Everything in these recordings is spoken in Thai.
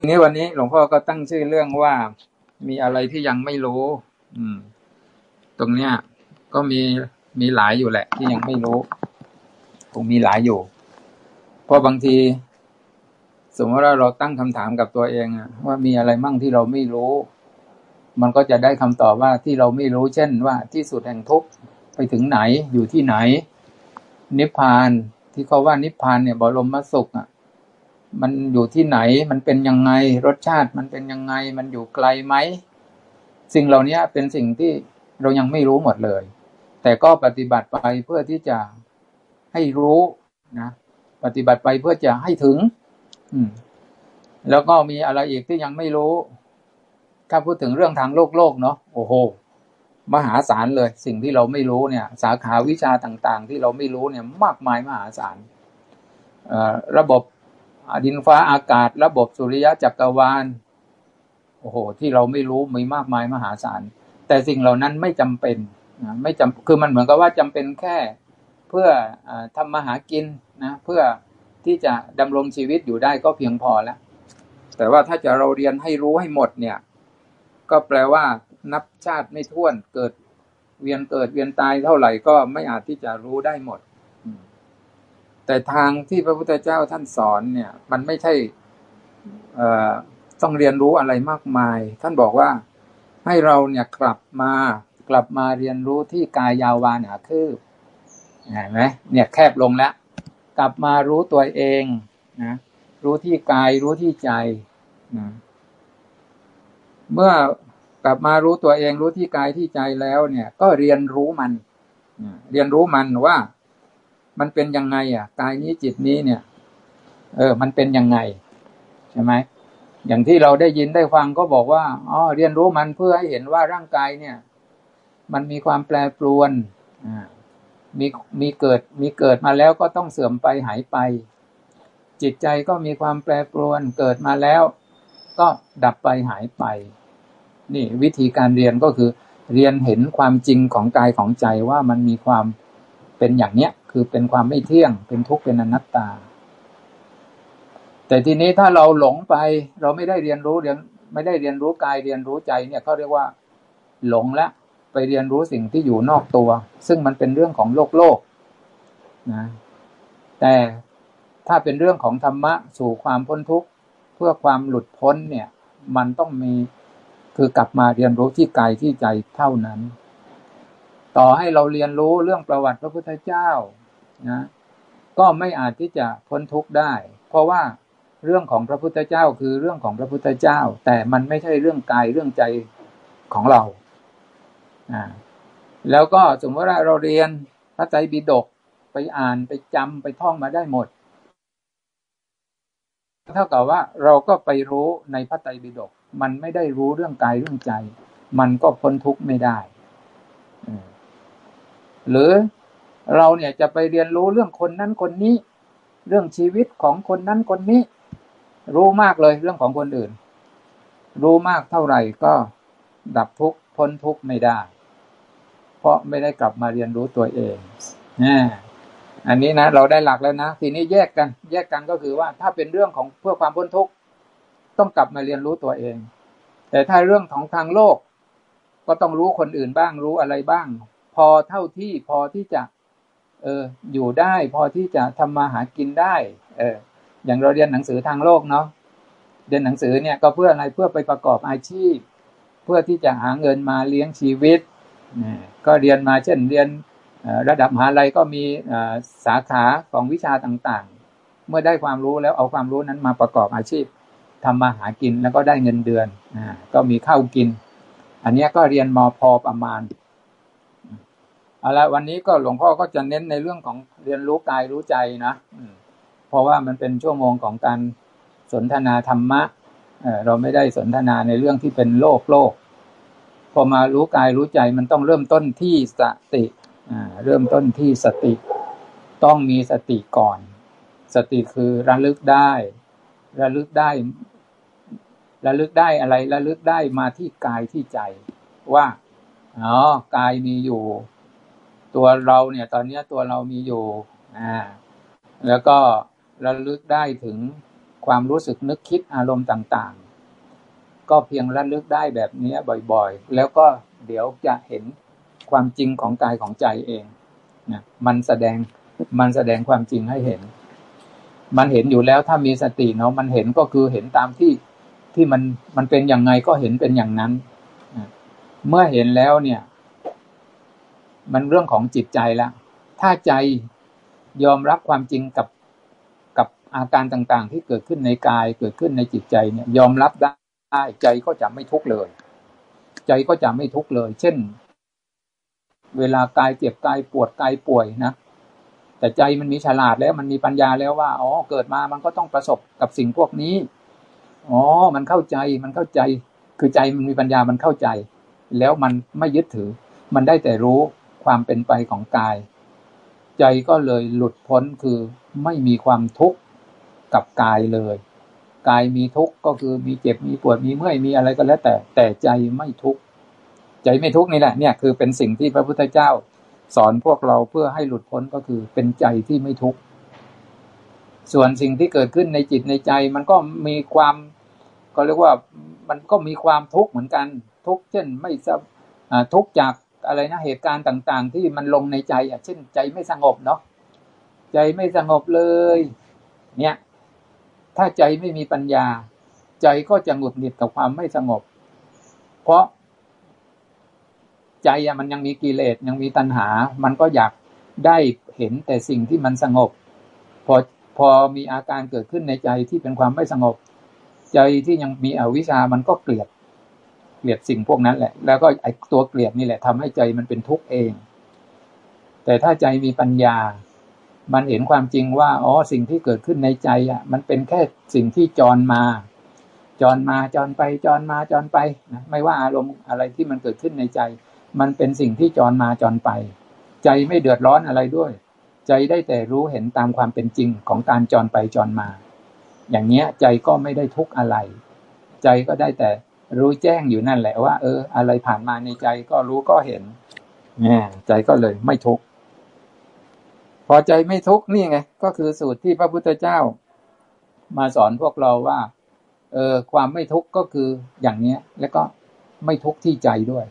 ทีนี้วันนี้หลวงพ่อก็ตั้งชื่อเรื่องว่ามีอะไรที่ยังไม่รู้ อืม ตรงเนี้ย ก็มีมีหลายอยู่แหละ ที่ยังไม่รู้คงมีหลายอยู่ เพราะบางที สมมติว่าเราตั้งคำถามกับตัวเองอะว่ามีอะไรมั่งที่เราไม่รู้ มันก็จะได้คำตอบว่าที่เราไม่รู้ เช่นว่าที่สุดแห่งทุกข์ไปถึงไหนอยู่ที่ไหน นิพพานที่เขาว่านิพพานเนี่ยบรมมสุขอะ มันอยู่ที่ไหน มันเป็นยังไง รสชาติมันเป็นยังไง มันอยู่ไกลไหม สิ่งเหล่านี้เป็นสิ่งที่เรายังไม่รู้หมดเลย แต่ก็ปฏิบัติไปเพื่อที่จะให้รู้นะ ปฏิบัติไปเพื่อจะให้ถึง อืม แล้วก็มีอะไรอีกที่ยังไม่รู้ ถ้าพูดถึงเรื่องทางโลกโลกเนาะ โอ้โห มหาศาลเลย สิ่งที่เราไม่รู้เนี่ย สาขาวิชาต่าง ๆ ที่เราไม่รู้เนี่ย มากมายมหาศาลระบบ ดินฟ้าอากาศระบบสุริยะจักรวาล โอ้โห ที่เราไม่รู้มีมากมายมหาศาล แต่สิ่งเหล่านั้นไม่จำเป็นนะไม่จำคือมันเหมือนกับว่าจำเป็นแค่เพื่ออทำมาหากินนะเพื่อที่จะดำรงชีวิตอยู่ได้ก็เพียงพอแล้ว แต่ว่าถ้าจะเราเรียนให้รู้ให้หมดเนี่ย ก็แปลว่านับชาติไม่ท้วนเกิดเวียนเกิดเวียนตายเท่าไหร่ก็ไม่อาจที่จะรู้ได้หมด แต่ทางที่พระพุทธเจ้าท่านสอนเนี่ย มันไม่ใช่ต้องเรียนรู้อะไรมากมาย ท่านบอกว่าให้เราเนี่ยกลับมากลับมาเรียนรู้ที่กายยาวานาคืบเห็นไหมเนี่ยแคบลงแล้ว กลับมารู้ตัวเองนะรู้ที่กายรู้ที่ใจนะเมื่อกลับมารู้ตัวเองรู้ที่กายที่ใจแล้วเนี่ย ก็เรียนรู้มันเรียนรู้มันว่า มันเป็นยังไง อะ กายนี้จิตนี้เนี่ย เออ มันเป็นยังไง ใช่ไหมอย่างที่เราได้ยินได้ฟังก็บอกว่าอ๋อเรียนรู้มันเพื่อให้เห็นว่าร่างกายเนี่ย มันมีความแปรปรวนอ่ามีมีเกิดมีเกิดมาแล้วก็ต้องเสื่อมไปหายไป จิตใจก็มีความแปรปรวนเกิดมาแล้ว ก็ดับไปหายไป นี่วิธีการเรียนก็คือ เรียนเห็นความจริงของกายของใจว่ามันมีความเป็นอย่างเนี้ย คือเป็นความไม่เที่ยง เป็นทุกข์เป็นอนัตตา แต่ทีนี้ถ้าเราหลงไป เราไม่ได้เรียนรู้เรียนไม่ได้เรียนรู้กายเรียนรู้ใจเนี่ยเขาเรียกว่า หลงแล้วไปเรียนรู้สิ่งที่อยู่นอกตัว ซึ่งมันเป็นเรื่องของโลกโลกนะแต่ถ้าเป็นเรื่องของธรรมะสู่ความพ้นทุกข์เพื่อความหลุดพ้นเนี่ย มันต้องมีคือกลับมาเรียนรู้ที่กายที่ใจเท่านั้น ต่อให้เราเรียนรู้เรื่องประวัติพระพุทธเจ้า นะก็ไม่อาจที่จะพ้นทุกข์ได้ เพราะว่าเรื่องของพระพุทธเจ้าคือเรื่องของพระพุทธเจ้า แต่มันไม่ใช่เรื่องกายเรื่องใจของเราอ่าแล้วก็สมมติว่าเราเรียนพระไตรปิฎกไปอ่านไปจำไปท่องมาได้หมด เท่ากับว่าเราก็ไปรู้ในพระไตรปิฎกมันไม่ได้รู้เรื่องกายเรื่องใจ มันก็พ้นทุกข์ไม่ได้หรือ เราเนี่ยจะไปเรียนรู้เรื่องคนนั้นคนนี้ เรื่องชีวิตของคนนั้นคนนี้ รู้มากเลยเรื่องของคนอื่น รู้มากเท่าไหร่ก็ดับทุกข์พ้นทุกข์ไม่ได้ เพราะไม่ได้กลับมาเรียนรู้ตัวเองอันนี้นะเราได้หลักแล้วนะทีนี้แยกกัน แยกกันก็คือว่าถ้าเป็นเรื่องของเพื่อความพ้นทุกข์ต้องกลับมาเรียนรู้ตัวเอง แต่ถ้าเรื่องของทางโลก ก็ต้องรู้คนอื่นบ้างรู้อะไรบ้าง พอเท่าที่พอที่จะ เออ อยู่ได้พอที่จะทำมาหากินได้ เออ อย่างเราเรียนหนังสือทางโลกเนาะเรียนหนังสือเนี่ยก็เพื่ออะไรเพื่อไปประกอบอาชีพ เพื่อที่จะหาเงินมาเลี้ยงชีวิตก็เรียนมาเช่นเรียนระดับมหาลัยก็มีสาขาของวิชาต่างๆ เมื่อได้ความรู้แล้วเอาความรู้นั้นมาประกอบอาชีพทำมาหากินแล้วก็ได้เงินเดือนอก็มีข้าวกิน อันนี้ก็เรียนมพอประมาณ เอาละวันนี้ก็หลวงพ่อก็จะเน้นในเรื่องของเรียนรู้กายรู้ใจนะเพราะว่ามันเป็นชั่วโมงของการสนทนาธรรมะเราไม่ได้สนทนาในเรื่องที่เป็นโลกโลก พอมารู้กายรู้ใจมันต้องเริ่มต้นที่สติเริ่มต้นที่สติ ต้องมีสติก่อน สติคือระลึกได้ ระลึกได้ ระลึกได้อะไร ระลึกได้มาที่กายที่ใจ ว่าอ๋อกายมีอยู่ ตัวเราเนี่ย ตอนนี้ตัวเรามีอยู่อ่าแล้วก็ระลึกได้ถึงความรู้สึกนึกคิดอารมณ์ต่างๆ ก็เพียงระลึกได้แบบนี้บ่อยๆ แล้วก็เดี๋ยวจะเห็นความจริงของกายของใจเองนะมันแสดงมันแสดงความจริงให้เห็น มันเห็นอยู่แล้วถ้ามีสติเนาะมันเห็นก็คือเห็นตามที่ที่มันมันเป็นอย่างไงก็เห็นเป็นอย่างนั้น เมื่อเห็นแล้วเนี่ย มันเรื่องของจิตใจแล้วถ้าใจยอมรับความจริงกับกับอาการต่างๆ ที่เกิดขึ้นในกายเกิดขึ้นในจิตใจเนี่ย ยอมรับได้ใจก็จะไม่ทุกข์เลย ใจก็จะไม่ทุกข์เลย เช่น เวลากายเจ็บกายปวดกายป่วยนะแต่ใจมันมีฉลาดแล้วมันมีปัญญาแล้วว่าอ๋อเกิดมามันก็ต้องประสบกับสิ่งพวกนี้อ๋อมันเข้าใจมันเข้าใจ คือใจมันมีปัญญามันเข้าใจ แล้วมันไม่ยึดถือ มันได้แต่รู้ ความเป็นไปของกาย ใจก็เลยหลุดพ้นคือไม่มีความทุกข์กับกายเลย กายมีทุกข์ก็คือมีเจ็บมีปวดมีเมื่อยมีอะไรก็แล้วแต่ แต่ใจไม่ทุกข์ใจไม่ทุกข์นี่แหละเนี่ยคือเป็นสิ่งที่พระพุทธเจ้า สอนพวกเราเพื่อให้หลุดพ้นก็คือเป็นใจที่ไม่ทุกข์ส่วนสิ่งที่เกิดขึ้นในจิตในใจ มันก็มีความก็เรียกว่ามันก็มีความทุกข์เหมือนกัน ทุกข์เช่นไม่ทุกข์จาก อะไรนะเหตุการณ์ต่าง ๆ ที่มันลงในใจอะเช่น ใจไม่สงบเนาะใจไม่สงบเลย เนี่ย ถ้าใจไม่มีปัญญา ใจก็จะหงุดหงิดกับความไม่สงบ เพราะใจอะมันยังมีกิเลสยังมีตัณหา มันก็อยากได้เห็นแต่สิ่งที่มันสงบ พอพอมีอาการเกิดขึ้นในใจที่เป็นความไม่สงบ ใจที่ยังมีอวิชามันก็เกลียด เกลียดสิ่งพวกนั้นแหละ แล้วก็ไอ้ตัวเกลียดนี่แหละทำให้ใจมันเป็นทุกข์เอง แต่ถ้าใจมีปัญญา มันเห็นความจริงว่าอ๋อสิ่งที่เกิดขึ้นในใจอะ มันเป็นแค่สิ่งที่จรมา จรมาจรไปจรมาจรไปนะไม่ว่าอารมณ์อะไรที่มันเกิดขึ้นในใจ มันเป็นสิ่งที่จรมาจรไป ใจไม่เดือดร้อนอะไรด้วย ใจได้แต่รู้เห็นตามความเป็นจริงของการจรไปจรมา อย่างเนี้ยใจก็ไม่ได้ทุกข์อะไร ใจก็ได้แต่ รู้แจ้งอยู่นั่นแหละว่า เออ อะไรผ่านมาในใจก็รู้ก็เห็นเนี่ยใจก็เลยไม่ทุกข์พอใจไม่ทุกข์นี่ไง ก็คือสูตรที่พระพุทธเจ้า มาสอนพวกเราว่า เออ ความไม่ทุกข์ก็คืออย่างเนี้ย แล้วก็ไม่ทุกข์ที่ใจด้วย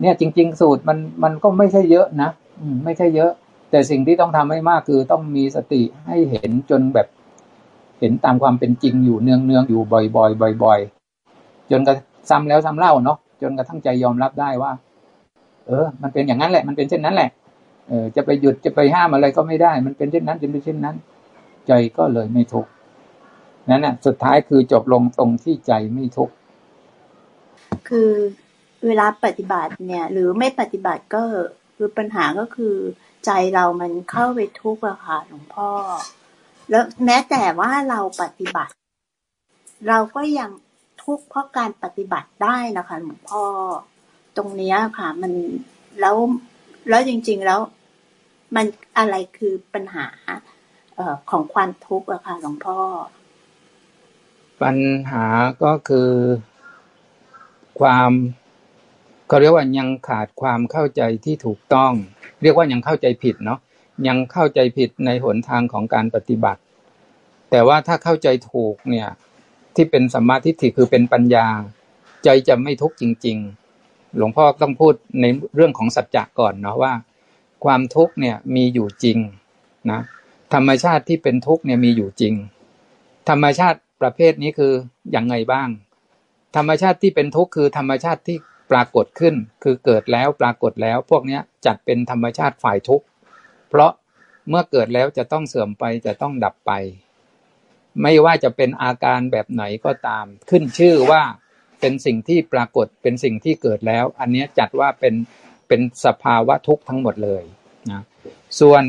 เนี่ย จริง ๆ สูตรมันมันก็ไม่ใช่เยอะนะอืม ไม่ใช่เยอะ แต่สิ่งที่ต้องทำให้มากคือต้องมีสติให้เห็นจนแบบ เห็นตามความเป็นจริงอยู่เนืองเนืองอยู่บ่อยๆบ่อยๆจนกระซ้ำแล้วซ้ำเล่าเนาะจนกระทั่งใจยอมรับได้ว่า เออ มันเป็นอย่างนั้นแหละ มันเป็นเช่นนั้นแหละเออจะไปหยุดจะไปห้ามอะไรก็ไม่ได้ มันเป็นเช่นนั้นจะเป็นเช่นนั้น ใจก็เลยไม่ทุกข์นั่นแหะสุดท้ายคือจบลงตรงที่ใจไม่ทุกข์คือเวลาปฏิบัติเนี่ย หรือไม่ปฏิบัติก็คือปัญหาก็คือ ใจเรามันเข้าไปทุกข์อะค่ะหลวงพ่อ แล้วแม้แต่ว่าเราปฏิบัติ เราก็ยังทุกข์เพราะการปฏิบัติได้นะคะหลวงพ่อตรงนี้ค่ะ มันแล้วแล้วจริง ๆแล้ว มันอะไรคือปัญหาเออของความทุกข์อะค่ะหลวงพ่อ ปัญหาก็คือ ความเขาเรียกว่ายังขาดความเข้าใจที่ถูกต้อง เรียกว่ายังเข้าใจผิดเนาะ ยังเข้าใจผิดในหนทางของการปฏิบัติ แต่ว่าถ้าเข้าใจถูกเนี่ยที่เป็นสัมมาทิฏฐิคือเป็นปัญญา ใจจะไม่ทุกข์จริง ๆ หลวงพ่อต้องพูดในเรื่องของสัจจะก่อนเนาะว่า ความทุกข์เนี่ยมีอยู่จริงนะธรรมชาติที่เป็นทุกข์เนี่ยมีอยู่จริง ธรรมชาติประเภทนี้คืออย่างไงบ้าง ธรรมชาติที่เป็นทุกข์คือธรรมชาติที่ปรากฏขึ้น คือเกิดแล้วปรากฏแล้ว พวกนี้จัดเป็นธรรมชาติฝ่ายทุกข์ เพราะเมื่อเกิดแล้วจะต้องเสื่อมไปจะต้องดับไป ไม่ว่าจะเป็นอาการแบบไหนก็ตาม ขึ้นชื่อว่าเป็นสิ่งที่ปรากฏเป็นสิ่งที่เกิดแล้ว อันนี้จัดว่าเป็นเป็นสภาวะทุกข์ทั้งหมดเลยนะส่วน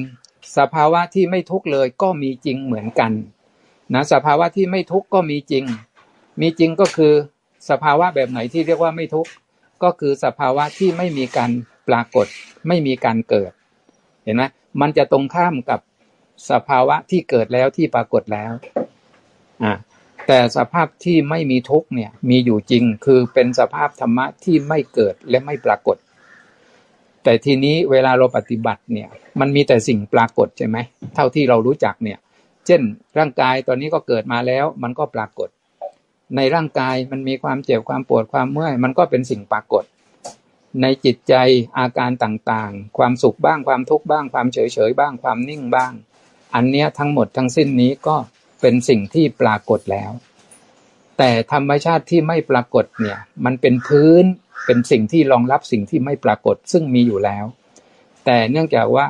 สภาวะที่ไม่ทุกข์เลยก็มีจริงเหมือนกันนะสภาวะที่ไม่ทุกข์ก็มีจริง มีจริงก็คือสภาวะแบบไหนที่เรียกว่าไม่ทุกข์ก็คือสภาวะที่ไม่มีการปรากฏ ไม่มีการเกิด เห็นไหม มันจะตรงข้ามกับสภาวะที่เกิดแล้วที่ปรากฏแล้วอ่าแต่สภาพที่ไม่มีทุกเนี่ยมีอยู่จริงคือเป็นสภาพธรรมะที่ไม่เกิดและไม่ปรากฏ แต่ทีนี้เวลาเราปฏิบัติเนี่ย มันมีแต่สิ่งปรากฏใช่ไหมเท่าที่เรารู้จักเนี่ย เช่น ร่างกายตอนนี้ก็เกิดมาแล้ว มันก็ปรากฏ ในร่างกายมันมีความเจ็บความปวดความเมื่อย มันก็เป็นสิ่งปรากฏ ในจิตใจอาการต่างๆ ความสุขบ้างความทุกข์บ้างความเฉยๆบ้างความนิ่งบ้าง อันเนี้ยทั้งหมดทั้งสิ้นนี้ก็เป็นสิ่งที่ปรากฏแล้ว แต่ธรรมชาติที่ไม่ปรากฏเนี่ย มันเป็นพื้นเป็นสิ่งที่รองรับสิ่งที่ไม่ปรากฏซึ่งมีอยู่แล้ว แต่เนื่องจากว่า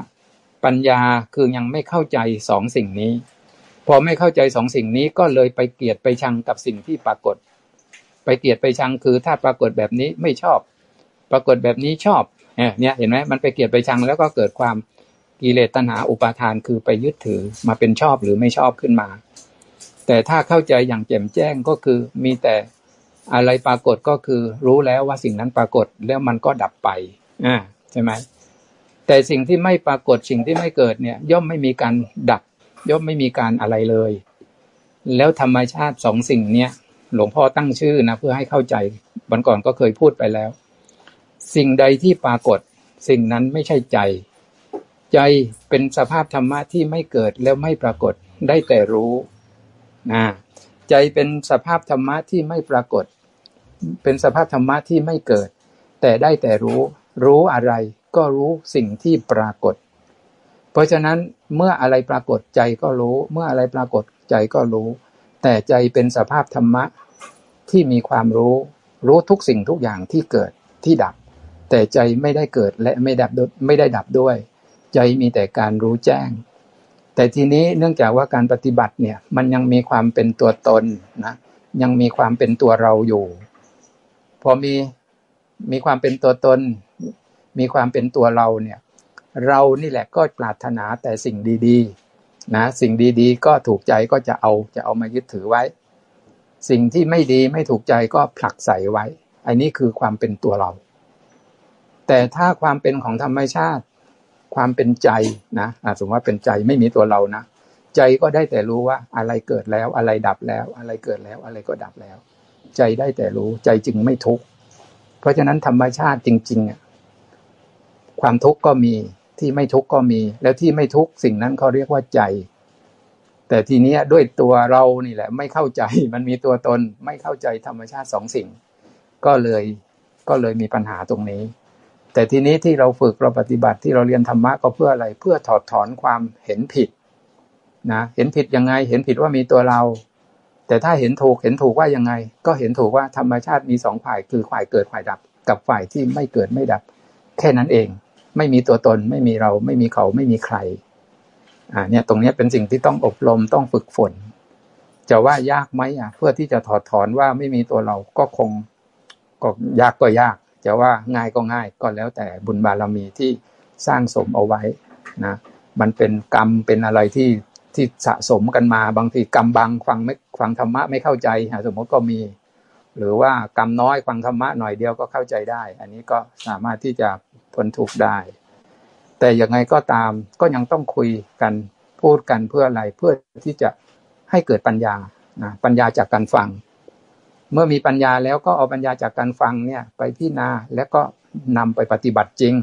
ปัญญาคือยังไม่เข้าใจสองสิ่งนี้ พอไม่เข้าใจสองสิ่งนี้ก็เลยไปเกลียดไปชังกับสิ่งที่ปรากฏ ไปเกลียดไปชังคือถ้าปรากฏแบบนี้ไม่ชอบ ปรากฏแบบนี้ชอบเนี่ยเห็นไหมมันไปเกลียดไปชังแล้วก็เกิดความกิเลสตัณหาอุปาทานคือไปยึดถือมาเป็นชอบหรือไม่ชอบขึ้นมา แต่ถ้าเข้าใจอย่างแจ่มแจ้งก็คือมีแต่อะไรปรากฏก็คือรู้แล้วว่าสิ่งนั้นปรากฏแล้วมันก็ดับไปอ่าใช่ไหมแต่สิ่งที่ไม่ปรากฏสิ่งที่ไม่เกิดเนี่ย ย่อมไม่มีการดับ ย่อมไม่มีการอะไรเลย แล้วธรรมชาติสองสิ่งเนี้ยหลวงพ่อตั้งชื่อนะเพื่อให้เข้าใจวันก่อนก็เคยพูดไปแล้ว สิ่งใดที่ปรากฏ สิ่งนั้นไม่ใช่ใจ ใจเป็นสภาพธรรมะที่ไม่เกิดแล้วไม่ปรากฏได้แต่รู้นะใจเป็นสภาพธรรมะที่ไม่ปรากฏ เป็นสภาพธรรมะที่ไม่เกิด แต่ได้แต่รู้ รู้อะไรก็รู้สิ่งที่ปรากฏ เพราะฉะนั้นเมื่ออะไรปรากฏใจก็รู้ เมื่ออะไรปรากฏใจก็รู้ แต่ใจเป็นสภาพธรรมะที่มีความรู้ รู้ทุกสิ่งทุกอย่างที่เกิดที่ดับ แต่ใจไม่ได้เกิดและไม่ดับไม่ได้ดับด้วย ใจมีแต่การรู้แจ้ง แต่ทีนี้เนื่องจากว่าการปฏิบัติเนี่ย มันยังมีความเป็นตัวตนนะยังมีความเป็นตัวเราอยู่ พอมีมีความเป็นตัวตน มีความเป็นตัวเราเนี่ย เรานี่แหละก็ปรารถนาแต่สิ่งดีๆ นะ สิ่งดีๆ ก็ถูกใจก็จะเอาจะเอามายึดถือไว้ สิ่งที่ไม่ดีไม่ถูกใจก็ผลักใส่ไว้ อันนี้คือความเป็นตัวเรา แต่ถ้าความเป็นของธรรมชาติ ความเป็นใจนะสมมติว่าเป็นใจไม่มีตัวเรานะใจก็ได้แต่รู้ว่าอะไรเกิดแล้วอะไรดับแล้ว อะไรเกิดแล้วอะไรก็ดับแล้ว ใจได้แต่รู้ใจจึงไม่ทุกข์เพราะฉะนั้นธรรมชาติจริงๆอะความทุกข์ก็มีที่ไม่ทุกข์ก็มี แล้วที่ไม่ทุกข์สิ่งนั้นเขาเรียกว่าใจ แต่ทีนี้ด้วยตัวเรานี่แหละ ไม่เข้าใจมันมีตัวตน ไม่เข้าใจธรรมชาติสองสิ่ง ก็เลยก็เลยมีปัญหาตรงนี้ แต่ทีนี้ที่เราฝึกเราปฏิบัติที่เราเรียนธรรมะก็เพื่ออะไร เพื่อถอดถอนความเห็นผิดนะเห็นผิดยังไง เห็นผิดว่ามีตัวเรา แต่ถ้าเห็นถูกเห็นถูกว่ายังไง ก็เห็นถูกว่าธรรมชาติมีสองฝ่ายคือฝ่ายเกิดฝ่ายดับ กับฝ่ายที่ไม่เกิดไม่ดับ แค่นั้นเอง ไม่มีตัวตนไม่มีเราไม่มีเขาไม่มีใครอ่าเนี่ยตรงนี้เป็นสิ่งที่ต้องอบรมต้องฝึกฝน จะว่ายากไหมอะ เพื่อที่จะถอดถอนว่าไม่มีตัวเราก็คงก็ยากก็ยาก จะว่าง่ายก็ง่ายก็แล้วแต่บุญบารมีที่สร้างสมเอาไว้นะมันเป็นกรรมเป็นอะไรที่ที่สะสมกันมาบางทีกรรมบางฟังไม่ฟังธรรมะไม่เข้าใจสมมติก็มี หรือว่ากรรมน้อยฟังธรรมะหน่อยเดียวก็เข้าใจได้ อันนี้ก็สามารถที่จะพ้นทุกข์ได้ แต่ยังไงก็ตามก็ยังต้องคุยกันพูดกันเพื่ออะไรเพื่อที่จะให้เกิดปัญญานะปัญญาจากการฟัง เมื่อมีปัญญาแล้วก็เอาปัญญาจากการฟังเนี่ยไปพิจารณาแล้วก็นำไปปฏิบัติจริง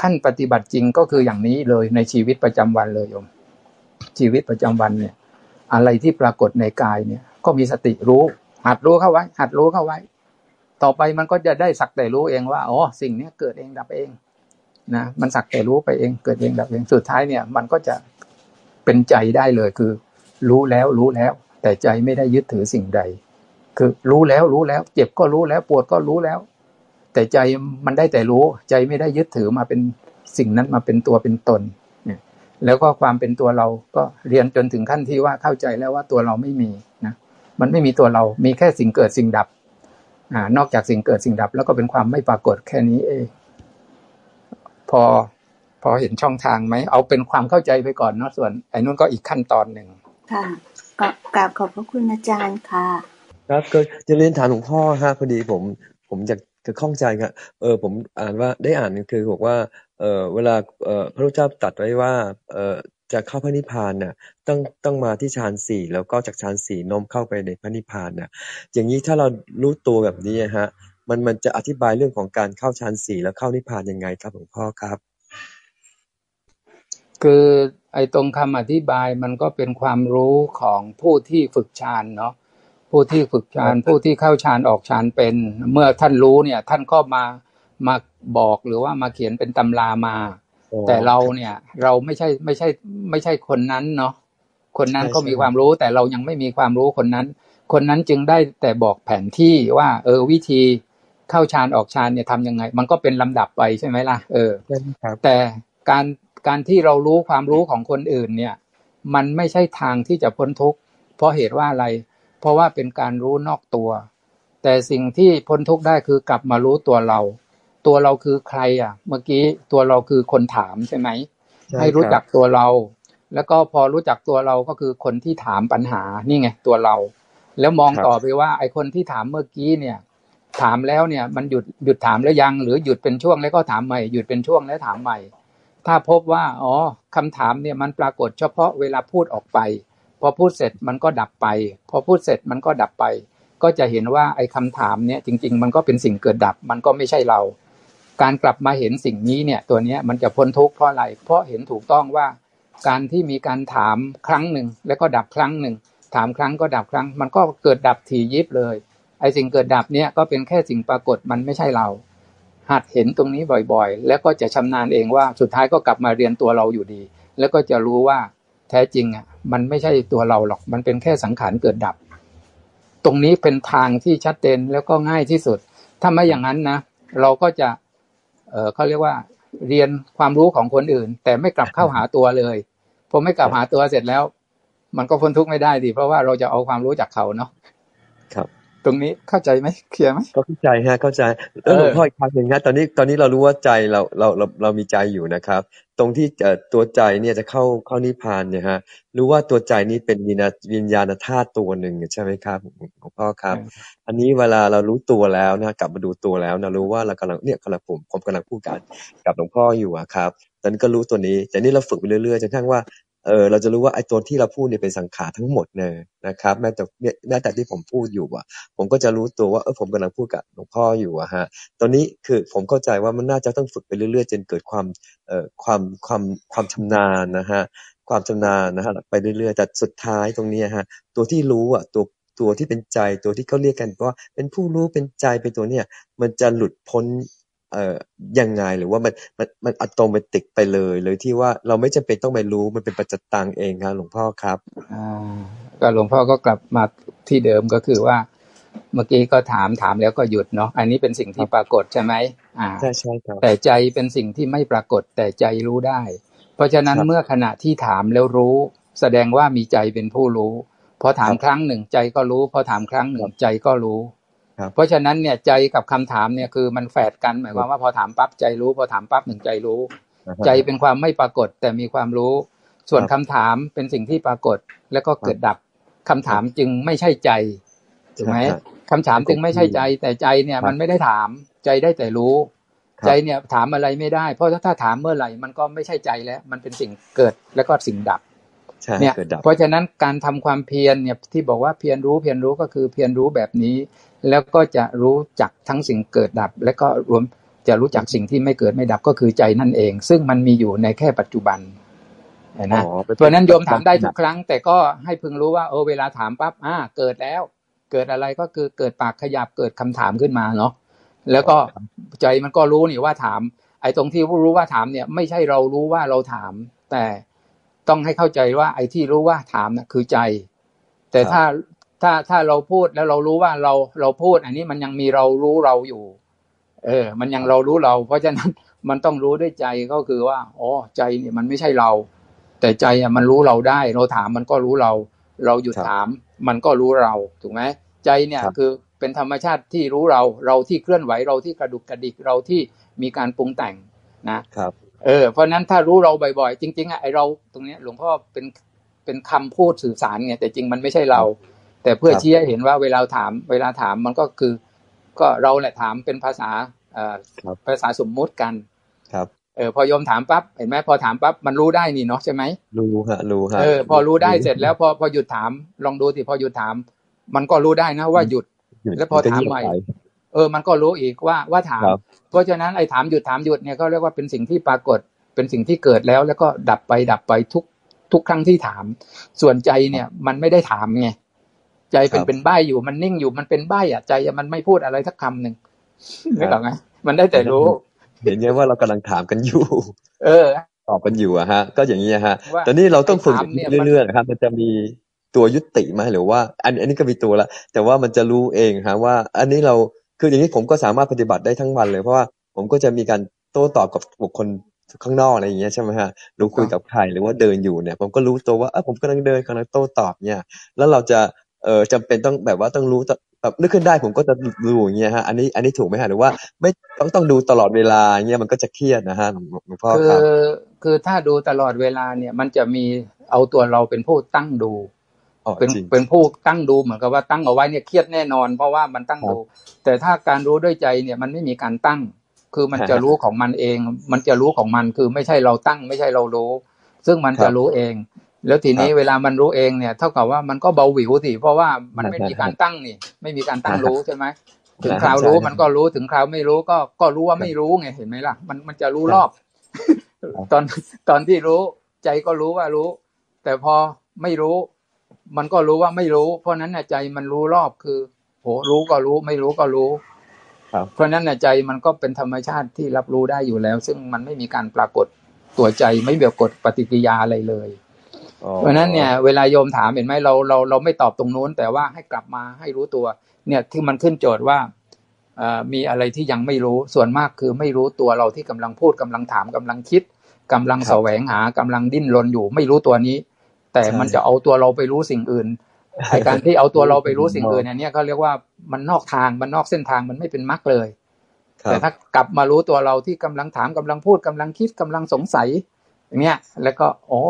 ขั้นปฏิบัติจริงก็คืออย่างนี้เลยในชีวิตประจำวันเลยโยม ชีวิตประจำวันเนี่ย อะไรที่ปรากฏในกายเนี่ย ก็มีสติรู้ หัดรู้เข้าไว้ หัดรู้เข้าไว้ ต่อไปมันก็จะได้สักแต่รู้เองว่าอ๋อสิ่งนี้เกิดเองดับเองนะมันสักแต่รู้ไปเองเกิดเองดับเองสุดท้ายเนี่ย มันก็จะเป็นใจได้เลยคือ รู้แล้วรู้แล้ว แต่ใจไม่ได้ยึดถือสิ่งใด คือรู้แล้วรู้แล้ว เจ็บก็รู้แล้ว ปวดก็รู้แล้ว แต่ใจมันได้แต่รู้ ใจไม่ได้ยึดถือมาเป็นสิ่งนั้นมาเป็นตัวเป็นตนเนี่ยแล้วก็ความเป็นตัวเราก็เรียนจนถึงขั้นที่ว่าเข้าใจแล้วว่าตัวเราไม่มีนะมันไม่มีตัวเรา มีแค่สิ่งเกิดสิ่งดับอ่านอกจากสิ่งเกิดสิ่งดับ แล้วก็เป็นความไม่ปรากฏแค่นี้เองพอพอเห็นช่องทางไหมเอาเป็นความเข้าใจไปก่อนเนาะส่วนไอ้นู้นก็อีกขั้นตอนหนึ่งค่ะกราบขอบพระคุณอาจารย์ค่ะ ครับก็จะเรียนถามหลวงพ่อฮะพอดีผมผมจะจะข้องใจครับเออผมอ่านว่าได้อ่านคือบอกว่าเออเวลาเออพระพุทธเจ้าตัดไว้ว่าเออจะเข้าพระนิพพานเนี่ยต้องต้องมาที่ฌานสี่แล้วก็จากฌานสี่น้มเข้าไปในพระนิพพานเนี่ยอย่างนี้ถ้าเรารู้ตัวแบบนี้ฮะมันมันจะอธิบายเรื่องของการเข้าฌานสี่แล้วเข้านิพพานยังไงครับหลวงพ่อครับ คืคือไอ้ตรงคำอธิบายมันก็เป็นความรู้ของผู้ที่ฝึกฌานเนาะ ผู้ที่ฝึกฌานผู้ที่เข้าฌานออกฌานเป็น เมื่อท่านรู้เนี่ย ท่านก็มามาบอกหรือว่ามาเขียนเป็นตำรามาอ๋อแต่เราเนี่ย เราไม่ใช่ไม่ใช่ ไม่ใช่คนนั้นเนาะคนนั้นใช่ก็มีใช่ความรู้แต่เรายังไม่มีความรู้คนนั้น คนนั้นจึงได้แต่บอกแผนที่ว่า เออวิธีเข้าฌานออกฌานเนี่ยทำยังไง มันก็เป็นลำดับไปใช่ไหมล่ะเออใช่ครับแต่การการที่เรารู้ความรู้ของคนอื่นเนี่ย มันไม่ใช่ทางที่จะพ้นทุกข์เพราะเหตุว่าอะไรเพ ราะว่าเป็นการรู้นอกตัว แต่สิ่งที่พ้นทุกข์ได้คือกลับมารู้ตัวเรา ตัวเราคือใครอะ เมื่อกี้ตัวเราคือคนถามใช่ไหมใช่ให้รู้ครับจักตัวเรา แล้วก็พอรู้จักตัวเราก็คือคนที่ถามปัญหานี่ไงตัวเรา แล้วมองครับต่อไปว่า ไอคนที่ถามเมื่อกี้เนี่ย ถามแล้วเนี่ย มันหยุดหยุดถามแล้วยัง หรือหยุดเป็นช่วงแล้วก็ถามใหม่หยุดเป็นช่วงแล้วถามใหม่ ถ้าพบว่า อ๋อคำถามเนี่ยมันปรากฏเฉพาะเวลาพูดออกไป พอพูดเสร็จมันก็ดับไป พอพูดเสร็จมันก็ดับไป ก็จะเห็นว่าไอ้คำถามเนี่ยจริง ๆ มันก็เป็นสิ่งเกิดดับมันก็ไม่ใช่เรา การกลับมาเห็นสิ่งนี้เนี่ยตัวเนี้ยมันจะพ้นทุกข์เพราะอะไรเพราะเห็นถูกต้องว่า การที่มีการถามครั้งหนึ่งแล้วก็ดับครั้งหนึ่งถามครั้งก็ดับครั้ง มันก็เกิดดับถี่ยิบเลย ไอ้สิ่งเกิดดับเนี่ยก็เป็นแค่สิ่งปรากฏมันไม่ใช่เรา หัดเห็นตรงนี้บ่อยๆ แล้วก็จะชำนาญเองว่าสุดท้ายก็กลับมาเรียนตัวเราอยู่ดี แล้วก็จะรู้ว่า แท้จริงอะมันไม่ใช่ตัวเราหรอก มันเป็นแค่สังขารเกิดดับ ตรงนี้เป็นทางที่ชัดเจนแล้วก็ง่ายที่สุด ถ้าไม่อย่างนั้นนะเราก็จะ เออเขาเรียกว่า เรียนความรู้ของคนอื่น แต่ไม่กลับเข้าหาตัวเลยพอไม่กลับหาตัวเสร็จแล้ว มันก็พ้นทุกข์ไม่ได้ดิเพราะว่าเราจะเอาความรู้จากเขาเนาะครับ ตรงนี้เข้าใจไหมเคลียร์ไหมก็เข้าใจฮะเข้าใจเออแล้วหลวงพ่ออีกครั้งหนึ่งนะตอนนี้ตอนนี้เรารู้ว่าใจเราเราเราเรามีใจอยู่นะครับ ตรงที่เอ่อตัวใจเนี่ยจะเข้าเข้านิพพานเนี่ยฮะรู้ว่าตัวใจนี้เป็นวิญญาณวิญญาณธาตุตัวหนึ่งใช่ไหมครับหลวงพ่อครับ อันนี้เวลาเรารู้ตัวแล้วนะกลับมาดูตัวแล้วนะรู้ว่าเรากำลังเนี่ยกำลังผมผมกำลังพูดกันกับหลวงพ่ออยู่อะครับตอนนี้ก็รู้ตัวนี้แต่นี่เราฝึกไปเรื่อยๆจนกระทั่งว่า เออเราจะรู้ว่าไอ้ตัวที่เราพูดเนี่ยเป็นสังขารทั้งหมดเลยนะครับแม้แต่แม้แต่ที่ผมพูดอยู่อะผมก็จะรู้ตัวว่าเออผมกำลังพูดกับหลวงพ่ออยู่อะฮะตอนนี้คือผมเข้าใจว่ามันน่าจะต้องฝึกไปเรื่อยๆจนเกิดความเอ่อความความความชำนาญนะฮะความชำนาญนะฮะไปเรื่อยๆแต่สุดท้ายตรงนี้ฮะตัวที่รู้อะตัวตัวที่เป็นใจตัวที่เขาเรียกกันว่าเป็นผู้รู้เป็นใจเป็นตัวเนี้ยมันจะหลุดพ้น เอ่อยังไง หรือว่ามันมันมันอัตโนมัติไปเลยเลยที่ว่าเราไม่จำเป็นต้องไปรู้มันเป็นปัจจตังเองครับหลวงพ่อครับอ่าก็หลวงพ่อก็กลับมาที่เดิมก็คือว่า เมื่อกี้ก็ถามถามแล้วก็หยุดเนาะอันนี้เป็นสิ่งที่ปรากฏใช่ไหมอ่าใช่ใช่ครับแต่ใจเป็นสิ่งที่ไม่ปรากฏแต่ใจรู้ได้ เพราะฉะนั้นครับเมื่อขณะที่ถามแล้วรู้ แสดงว่ามีใจเป็นผู้รู้พอถามครับครั้งหนึ่งใจก็รู้ พอถามครั้งหนึ่งใจก็รู้ครับ เพราะฉะนั้นเนี่ยใจกับคำถามเนี่ยคือมันแฝดกันหมายความว่าพอถามปั๊บใจรู้ พอถามปั๊บหนึ่งใจรู้นะฮะใจเป็นความไม่ปรากฏแต่มีความรู้ ส่วนครับคำถามเป็นสิ่งที่ปรากฏแล้วก็เกิดดับคำถามจึงไม่ใช่ใจถูกไหมใช่ครับคำถามจึงไม่ใช่ใจ แต่ใจเนี่ยครับมันไม่ได้ถามใจได้แต่รู้ครับใจเนี่ยถามอะไรไม่ได้ เพราะถ้าถามเมื่อไหร่มันก็ไม่ใช่ใจแล้ว มันเป็นสิ่งเกิดแล้วก็สิ่งดับใช่เนี่ยเกิดดับเพราะฉะนั้นการทำความเพียรเนี่ยที่บอกว่าเพียรรู้เพียรรู้ก็คือเพียรรู้แบบนี้ แล้วก็จะรู้จักทั้งสิ่งเกิดดับ และก็รวมจะรู้จักสิ่งที่ไม่เกิดไม่ดับก็คือใจนั่นเอง ซึ่งมันมีอยู่ในแค่ปัจจุบันเห็นนะอ๋อป็เพราะฉะนั้นโยมถามได้ทุกครั้ง แต่ก็ให้พึงรู้ว่าเออเวลาถามปั๊บอ่า เกิดแล้ว เกิดอะไรก็คือเกิดปากขยับเกิดคำถามขึ้นมาเนาะแล้วก็ใจมันก็รู้นี่ว่าถาม ไอ้ตรงที่รู้ว่าถามเนี่ย ไม่ใช่เรารู้ว่าเราถาม แต่ต้องให้เข้าใจว่าไอ้ที่รู้ว่าถามน่ะคือใจ แต่ครับถ้า ถ้าถ้าเราพูดแล้วเรารู้ว่าเราเราพูด อันนี้มันยังมีเรารู้เราอยู่ เออ มันยังเรารู้เรา เพราะฉะนั้นมันต้องรู้ด้วยใจก็คือว่าอ๋อใจเนี่ยมันไม่ใช่เรา แต่ใจอะมันรู้เราได้ เราถามมันก็รู้เรา เราหยุดครับถาม มันก็รู้เราถูกไหมใจเนี่ยครับคือเป็นธรรมชาติที่รู้เรา เราที่เคลื่อนไหวเราที่กระดุกกระดิกเราที่มีการปรุงแต่งนะครับ เออ เพราะฉะนั้นถ้ารู้เราบ่อยๆ จริง ๆอะไอเราตรงเนี้ยหลวงพ่อเป็นเป็นคำพูดสื่อสารไงแต่จริงมันไม่ใช่เรา แต่เพื่อครับชี้ให้เห็นว่าเวลาถาม เวลาถามมันก็คือ ก็เราแหละถามเป็นภาษาเอ่อครับภาษาสมมุติกัน ครับเออพอโยมถามปั๊บเห็นไหมพอถามปั๊บมันรู้ได้นี่เนาะใช่ไหมรู้ฮะรู้ฮะเออพอรู้ได้เสร็จแล้วพอพอหยุดถามลองดูสิพอหยุดถาม มันก็รู้ได้นะว่าหยุดหยุดแล้วพอก็ถามเงียบใหม่ไปเออ มันก็รู้อีกว่าว่าถามครับเพราะฉะนั้นไอ้ถามหยุดถามหยุดเนี่ยก็เรียกว่าเป็นสิ่งที่ปรากฏเป็นสิ่งที่เกิดแล้ว แล้วก็ดับไปดับไปทุกทุกครั้งที่ถาม ส่วนใจเนี่ยมันไม่ได้ถามไง ใจเป็นครับเป็นใบ้อยู่มันนิ่งอยู่มันเป็นใบ้อะใจอะมันไม่พูดอะไรสักคำหนึ่งนึกออกไหมมันได้แต่รู้ เห็นไงว่าเรากำลังถามกันอยู่ เออตอบกันอยู่อะฮะ ก็อย่างนี้อะฮะว่าตอนนี้เราต้องฝึกไอ้ถามเนี่ยเรื่อยๆนะครับ มันจะมีตัวยุติไหมหรือว่า อันอันนี้ก็มีตัวละ แต่ว่ามันจะรู้เองฮะว่า อันนี้เราคืออย่างนี้ผมก็สามารถปฏิบัติได้ทั้งวันเลยเพราะว่าผมก็จะมีการโต้ตอบกับบุคคลข้างนอกอะไรอย่างเงี้ยใช่ไหมฮะหรือคุยกับใครหรือว่าเดินอยู่เนี่ย ผมก็รู้ตัวว่าเออผมกำลังเดินกำลังโต้ตอบเนี่ย แล้วเราจะ เออจำเป็นต้องแบบว่าต้องรู้ตแบบนึกขึ้นได้ผมก็จะรู้อย่างเงี้ยฮะอันนี้อันนี้ถูกไหมฮะหรือว่าไม่ต้องต้องดูตลอดเวลาเงี้ยมันก็จะเครียดนะฮะหลวงหลวงพ่อคืคอรับคือถ้าดูตลอดเวลาเนี่ย มันจะมีเอาตัวเราเป็นผู้ตั้งดูอ๋อเป็นจริงเป็นผู้ตั้งดูเหมือนกับว่าตั้งเอาไว้เนี่ยเครียดแน่นอน เพราะว่ามันตั้งดู แต่ถ้าการรู้ด้วยใจเนี่ยมันไม่มีการตั้ง คือมันฮะจะรู้ของมันเอง มันจะรู้ของมันคือไม่ใช่เราตั้งไม่ใช่เรารู้ ซึ่งมันครับจะรู้เอง แล้วทีนี้ครับเวลามันรู้เองเนี่ย เท่ากับว่ามันก็เบาหวิวสิเพราะว่ามันไม่ฮะมีการตั้งนี่ ไม่มีการตั้งฮะรู้ใช่ไหมถึงฮะคราวรู้ใช่มันก็รู้ถึงคราวไม่รู้ก็ก็รู้ว่าไม่รู้ไงเห็นไหมล่ะ มันมันจะรู้รอบ ตอนตอนที่รู้ ใจก็รู้ว่ารู้ แต่พอไม่รู้ มันก็รู้ว่าไม่รู้ เพราะฉะนั้นน่ะใจมันรู้รอบคือโหรู้ก็รู้ ไม่รู้ก็รู้ครับเพราะฉะนั้นน่ะใจมันก็เป็นธรรมชาติที่รับรู้ได้อยู่แล้ว ซึ่งมันไม่มีการปรากฏตัวใจไม่ปรากฏปฏิกิริยาอะไรเลยอ๋อ เพราะฉะนั้นเนี่ยเวลาโยมถามเห็นไหมเราเราเราไม่ตอบตรงนู้น แต่ว่าให้กลับมาให้รู้ตัว เนี่ยที่มันขึ้นโจทย์ว่าเอ่อมีอะไรที่ยังไม่รู้ส่วนมากคือไม่รู้ตัวเราที่กำลังพูดกำลังถามกำลังคิดกำลังแสวงหากำลังดิ้นรนอยู่ ไม่รู้ตัวนี้ แต่มันจะเอาตัวเราไปรู้สิ่งอื่นไอการที่เอาตัวเราไปรู้สิ่งอื่นเนี่ยเนี่ยเขาเรียกว่ามันนอกทางมันนอกเส้นทางมันไม่เป็นมรรคเลยครับแต่ถ้ากลับมารู้ตัวเราที่กำลังถามกำลังพูดกำลังคิดกำลังสงสัย อย่างเนี้ยแล้วก็โอ้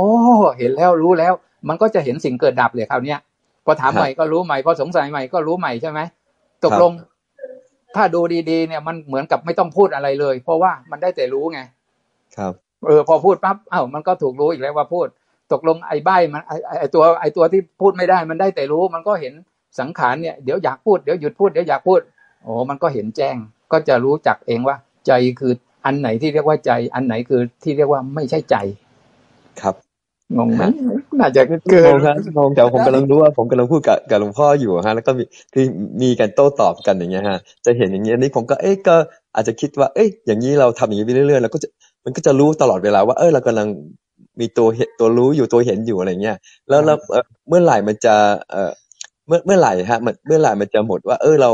เห็นแล้วรู้แล้ว มันก็จะเห็นสิ่งเกิดดับเลยคราวเนี้ยพอถามครับใหม่ก็รู้ใหม่พอสงสัยใหม่ก็รู้ใหม่ใช่ไหมตกครับลง ถ้าดูดีๆเนี่ยมันเหมือนกับไม่ต้องพูดอะไรเลย เพราะว่ามันได้แต่รู้ไง ครับ เออ พอพูดปั๊บอ้าวมันก็ถูกรู้อีกแล้วว่าพูด ตกลงไอ้ใบมันไอ้ไอ้ไอ้ตัวไอ้ตัวที่พูดไม่ได้มันได้แต่รู้ มันก็เห็นสังขารเนี่ยเดี๋ยวอยากพูดเดี๋ยวหยุดพูดเดี๋ยวอยากพูดโอ้มันก็เห็นแจ้ง ก็จะรู้จักเองว่า ใจคือ อันไหนที่เรียกว่าใจ อันไหนคือที่เรียกว่าไม่ใช่ใจ ครับงงไหมน่าจะเกิงนงครับงงแต่ผมกำลังรู้ว่าผมกำลังพูดกับกับหลวงพ่ออยู่ฮะ แล้วก็มีคือมีการโต้ตอบกันอย่างเงี้ยฮะ จะเห็นอย่างเงี้ยอันนี้ผมก็เอ๊ะก็อาจจะคิดว่า เอ๊ะอย่างนี้เราทำอย่างนี้ไปเรื่อยๆแล้วก็จะมันก็จะรู้ตลอดเวลาว่าเออเรากำลังมีตัวเห็นตัวรู้อยู่ตัวเห็นอยู่อะไรเงี้ยแล้วแล้วเอ่อเมื่อไหร่มันจะเอ่อเมื่อเมื่อไหร่ฮะมันเมื่อไหร่มันจะหมดว่า เออเรา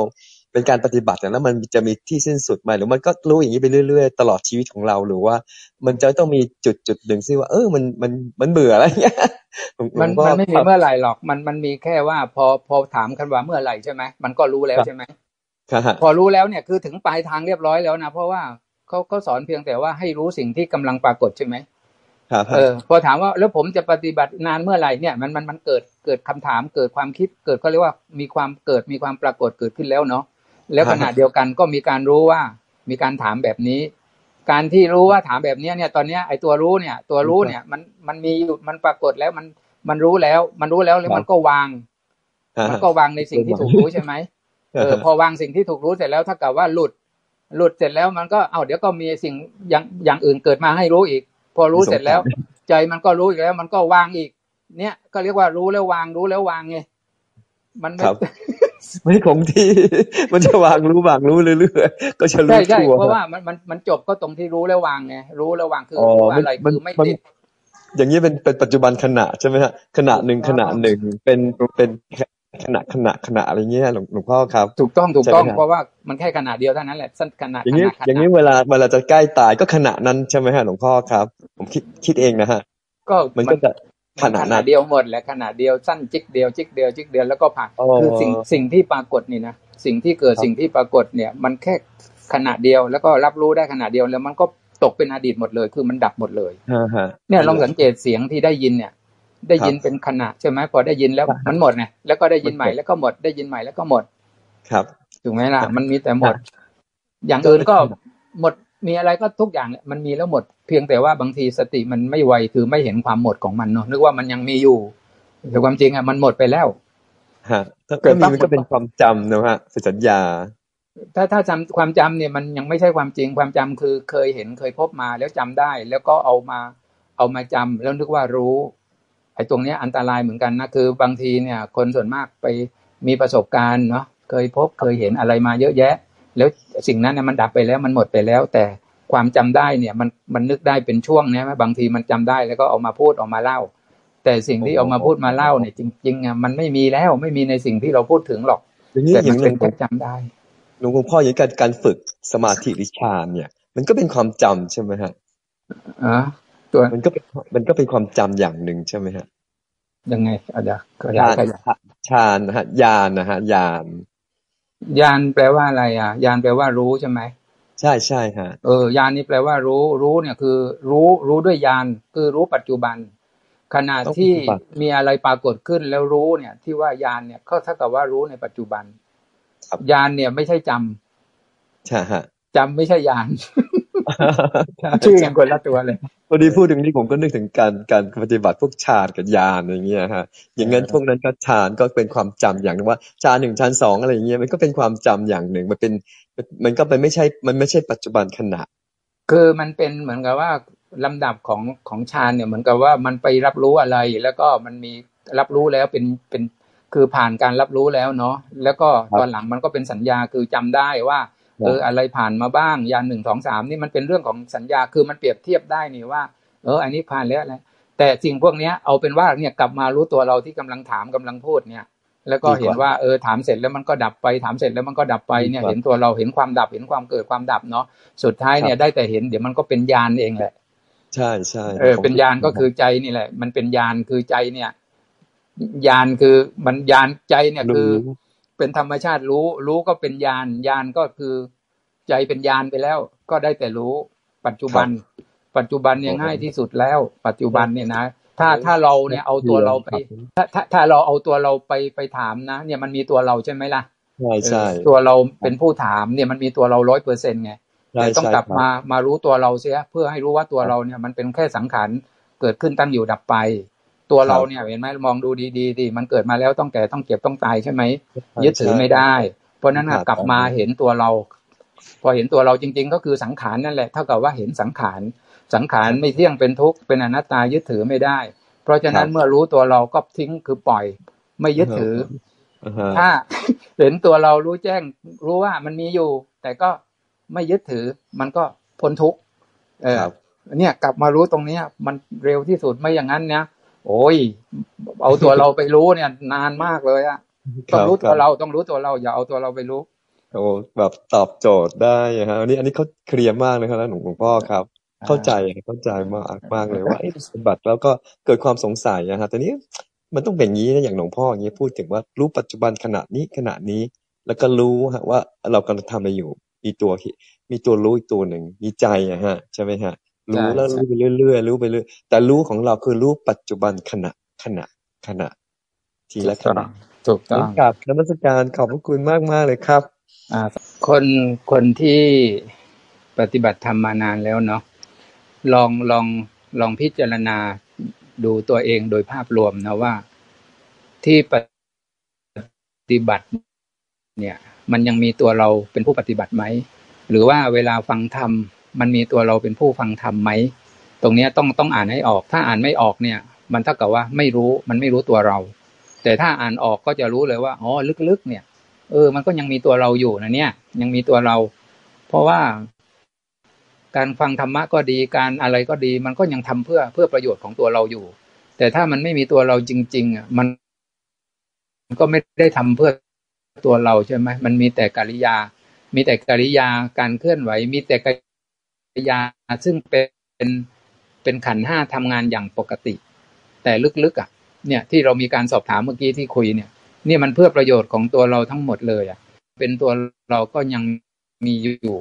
เป็นการปฏิบัติแล้วมันจะมีที่สิ้นสุดไหมหรือมันก็รู้อย่างนี้ไปเรื่อย ๆ ตลอดชีวิตของเราหรือว่า มันจะต้องมีจุดจุดหนึ่งที่ว่า เออมันมันมันเบื่ออะไรเงี้ยผมันผก็มันไม่มีเมื่อไหร่หรอกมันมันมีแค่ว่า พอพอถามกันว่าเมื่อไหร่ใช่ไหมมันก็รู้แล้วใช่ไหมครับพอรู้แล้วเนี่ยคือถึงปลายทางเรียบร้อยแล้วนะเพราะว่าเขาเขาสอนเพียงแต่ว่าให้รู้สิ่งที่กำลังปรากฏใช่ไหมครับเออพอถามว่าแล้วผมจะปฏิบัตินานเมื่อไหร่เนี่ยมันมันมันเกิดเกิดคำถามเกิดความคิดเกิดเขาเรียกว่ามีความเกิดมีความปรากฏเกิดขึ้นแล้วเนาะ แล้วขณะเดียวกันก็มีการรู้ว่ามีการถามแบบนี้ การที่รู้ว่าถามแบบเนี้ยเนี่ย ตอนเนี้ยไอตัวรู้เนี่ย ตัวรู้เนี่ย มันมันมีอยู่มันปรากฏแล้วมันมันรู้แล้ว มันรู้แล้วแล้วมันก็วาง มันก็วางในสิ่งที่ถูกรู้ใช่ไหมเออพอวางสิ่งที่ถูกรู้เสร็จแล้วถ้ากับว่าหลุด หลุดเสร็จแล้วมันก็เอาเดี๋ยวก็มีสิ่งอย่างอย่างอื่นเกิดมาให้รู้อีก พอรู้เสร็จแล้ว ใจมันก็รู้อีกแล้ว มันก็วางอีก เนี่ยก็เรียกว่ารู้แล้ววางรู้แล้ววางไงมันไม่ครับ ไม่คงที่ มันจะวางรู้วางรู้เรื่อยๆก็จะรู้ใช่ใช่ตัวเพราะว่ามันมันมันจบก็ตรงที่รู้แล้ววางไงรู้แล้ววางคืออ๋อรู้ว่าอะไรมันคือไม่มันติดอย่างนี้เป็นเป็นปัจจุบันขณะใช่ไหมฮะขณะหนึ่งขณะหนึ่งเป็นเป็นขณะขณะขณะอะไรเงี้ยหลวงหลวงพ่อครับ ถูกต้องถูกต้องใช่ไหมครับเพราะว่ามันแค่ขนาดเดียวเท่านั้นแหละสั้นขนาดอย่างนี้ขนาดขนาดอย่างนี้เวลาเวลาจะใกล้ตายก็ขณะนั้นใช่ไหมฮะหลวงพ่อครับ ผมคิดคิดเองนะฮะก็มันก็จะ ขมันณะขนั้นาดนเดียวหมดแหละขนาดเดียวสั้นจิกเดียวจิกเดียวจิกเดียวแล้วก็ผ่านอ๋อคือสิ่งสิ่งที่ปรากฏนี่นะสิ่งที่เกิดครับสิ่งที่ปรากฏเนี่ย มันแค่ขณะเดียวแล้วก็รับรู้ได้ขณะเดียวแล้วมันก็ตกเป็นอดีตหมดเลย คือมันดับหมดเลยฮะฮะเนี่ยลองสังเกตเสียงที่ได้ยินเนี่ย ได้ยินครับเป็นขณะใช่ไหมพอได้ยินแล้วครับมันหมดไงแล้วก็ได้ยินใหม่มันหมดแล้วก็หมดได้ยินใหม่แล้วก็หมด ครับถูกไหมล่ะครับมันมีแต่หมดครับอย่างอื่นก็หมดมีอะไรก็ทุกอย่างเนี่ยมันมีแล้วหมดเพียงแต่ว่าบางทีสติมันไม่ไวคือไม่เห็นความหมดของมันเนาะนึกว่ามันยังมีอยู่ แต่ความจริงอะมันหมดไปแล้วฮะถ้าเกิก็ดมีปั๊บมันก็เป็นความจำนะฮะเป็นสัญญา ถ้าถ้าจำความจำเนี่ยมันยังไม่ใช่ความจริงความจำคือเคยเห็นเคยพบมาแล้วจำได้ แล้วก็เอามาเอามาจำแล้วนึกว่ารู้ไอ้ตรงเนี้ยอันตรายเหมือนกันนะคือบางทีเนี่ย คนส่วนมากไปมีประสบการณ์เนาะเคยพบเคยเห็นอะไรมาเยอะแยะ แล้วสิ่งนั้นเนี่ยมันดับไปแล้วมันหมดไปแล้ว แต่ ความจำได้เนี่ยมันมันนึกได้เป็นช่วงเนี่ยบางทีมันจำได้แล้วก็เอามาพูดออกมาเล่า แต่สิ่งที่เอามาพูดมาเล่าเนี่ยจริงๆอะมันไม่มีแล้วไม่มีในสิ่งที่เราพูดถึงหรอกอย่างนี้แต่อมัย่านงหลเป็วนงแค่จำได้หลวงพ่ออย่างการการฝึกสมาธิหรือฌานเนี่ย มันก็เป็นความจำใช่ไหมฮะอะตัวมันก็เป็นมันก็เป็นความจำอย่างหนึ่งใช่ไหมฮะยังไงอาจจะขยาฌายนขยายฌานนะฮะญาณนะฮะญาณยานแปลว่าอะไรอะยานแปลว่ารู้ใช่ไหม ใช่ใช่ฮะเออยานนี่แปลว่ารู้รู้เนี่ยคือ รู้รู้ด้วยยานคือรู้ปัจจุบัน ขณะต้องที่ปฏิบัติมีอะไรปรากฏขึ้นแล้วรู้เนี่ย ที่ว่ายานเนี่ยก็เท่ากับว่ารู้ในปัจจุบันครับยานเนี่ยไม่ใช่จำใช่ฮะจำไม่ใช่ยานใช่ชื่อใช่กันคนละตัวเลย พอดีพูดถึงนี้ผมก็นึกถึงการการปฏิบัติพวกฌานกับญาณอย่างเงี้ยฮะ อย่างนั้นเออพวกนั้นก็ฌานก็เป็นความจำอย่างหนึงว่าฌานหนึ่งฌานสองอะไรอย่างเงี้ยมันก็เป็นความจำอย่างหนึ่งมันเป็น มันก็เป็นไม่ใช่มันไม่ใช่ปัจจุบันขณะ คือมันเป็นเหมือนกับว่าลำดับของของฌานเนี่ยเหมือนกับว่ามันไปรับรู้อะไร แล้วก็มันมีรับรู้แล้วเป็นเป็นคือผ่านการรับรู้แล้วเนาะแล้วก็ครับตอนหลังมันก็เป็นสัญญาคือจำได้ว่า เอออะไรผ่านมาบ้างยานหนึ่งสองสามนี่มันเป็นเรื่องของสัญญาคือมันเปรียบเทียบได้นี่ว่า เออ อันนี้ผ่านแล้วแหละแต่สิ่งพวกเนี้ยเอาเป็นว่าเนี่ยกลับมารู้ตัวเราที่กำลังถามกำลังพูดเนี่ย แล้วก็เห็นว่าเออถามเสร็จแล้วมันก็ดับไปถามเสร็จแล้วมันก็ดับไปเนี่ยเห็นตัวเราเห็นความดับเห็นความเกิดความดับเนาะสุดท้ายเนี่ยได้แต่เห็นเดี๋ยวมันก็เป็นญาณเองแหละใช่ใช่เออเป็นญาณก็คือใจนี่แหละ มันเป็นญาณคือใจเนี่ยญาณคือมันญาณใจเนี่ยคือรู้ เป็นธรรมชาติรู้ รู้ก็เป็นญาณญาณก็คือ ใจเป็นญาณไปแล้ว ก็ได้แต่รู้ ปัจจุบัน ปัจจุบันเนี่ยง่ายที่สุดแล้ว ปัจจุบันเนี่ยนะถ้าถ้าเราเนี่ยเอาตัวเราไป ถ้าถ้าถ้าเราเอาตัวเราไปไปถามนะ เนี่ยมันมีตัวเราใช่ไหมล่ะใช่ใช่เออตัวเราเป็นผู้ถามเนี่ยมันมีตัวเราร้อยเปอร์เซ็นไงใช่แต่ต้องใช่กลับครับมามารู้ตัวเราเสียเพื่อให้รู้ว่าตัวเราเนี่ยมันเป็นแค่สังขารเกิดขึ้นตั้งอยู่ดับไป ตัวเราเนี่ยเห็นไหมมองดูดีๆดิมันเกิดมาแล้วต้องแก่ต้องเจ็บต้องตายใช่ไหมยึดถือไม่ได้ เพราะฉะนั้นน่ะกลับมาเห็นตัวเรา พอเห็นตัวเราจริง ๆ ก็คือสังขารนั่นแหละเท่ากับว่าเห็นสังขารสังขารไม่เที่ยงเป็นทุกข์เป็นอนัตตายึดถือไม่ได้ เพราะฉะนั้นเมื่อรู้ตัวเราก็ทิ้งคือปล่อย ไม่ยึดถืออ่าฮะถ้าเห็นตัวเรารู้แจ้ง รู้ว่ามันมีอยู่ แต่ก็ไม่ยึดถือ มันก็พ้นทุกข์เออครับเนี่ยกลับมารู้ตรงเนี้ยมันเร็วที่สุดไม่อย่างนั้นเนี่ย โอ้ย เอาตัวเราไปรู้เนี่ย นานมากเลยอะต้องรู้ตัวเราต้องรู้ตัวเรา อย่าเอาตัวเราไปรู้โอ้แบบตอบโจทย์ได้ฮะอันนี้อันนี้เขาเคลียร์มากเลยครับหลวงพ่อครับ เข้าใจเข้าใจมากมากเลยว่าเอ๊ะปฏิบัติแล้วก็เกิดความสงสัยนะฮะแต่นี้มันต้องเป็นอย่างนี้นะอย่างหลวงพ่ออย่างนี้พูดถึงว่ารู้ปัจจุบันขณะนี้ขณะนี้ แล้วก็รู้ฮะว่าเรากำลังทำอะไรอยู่ มีตัวมีตัวรู้อีกตัวหนึ่งมีใจอะฮะ ใช่ไหมฮะ รู้แล้วใช่รู้ไปเรื่อยๆรู้ไปเรื่อยแต่รู้ของเราคือรู้ปัจจุบันขณะขณะขณะ ทีละขณะถูกต้องกราบนมัสการขอบพระคุณมากมากๆเลยครับ อ่า คนคนที่ปฏิบัติธรรมมานานแล้วเนาะลองลองลองพิจารณาดูตัวเองโดยภาพรวมนะว่าที่ปฏิบัติ เนี่ย มันยังมีตัวเราเป็นผู้ปฏิบัติไหม หรือว่าเวลาฟังธรรม มันมีตัวเราเป็นผู้ฟังธรรมไหมตรงนี้ต้องต้องอ่านให้ออก ถ้าอ่านไม่ออกเนี่ย มันเท่ากับว่าไม่รู้มันไม่รู้ตัวเรา แต่ถ้าอ่านออกก็จะรู้เลยว่าอ๋อลึกๆ เนี่ย เออ มันก็ยังมีตัวเราอยู่นะเนี่ย ยังมีตัวเรา เพราะว่า การฟังธรรมะก็ดีการอะไรก็ดี มันก็ยังทำเพื่อเพื่อประโยชน์ของตัวเราอยู่ แต่ถ้ามันไม่มีตัวเราจริงๆอะมันก็ไม่ได้ทำเพื่อตัวเราใช่ไหมมันมีแต่กิริยา มีแต่กิริยาการเคลื่อนไหว มีแต่กิ ยาซึ่งเป็นเป็นขันห้าทำงานอย่างปกติ แต่ลึกๆอะ เนี่ยที่เรามีการสอบถามเมื่อกี้ที่คุยเนี่ย เนี่ยมันเพื่อประโยชน์ของตัวเราทั้งหมดเลยอะ เป็นตัวเราก็ยังมีอยู่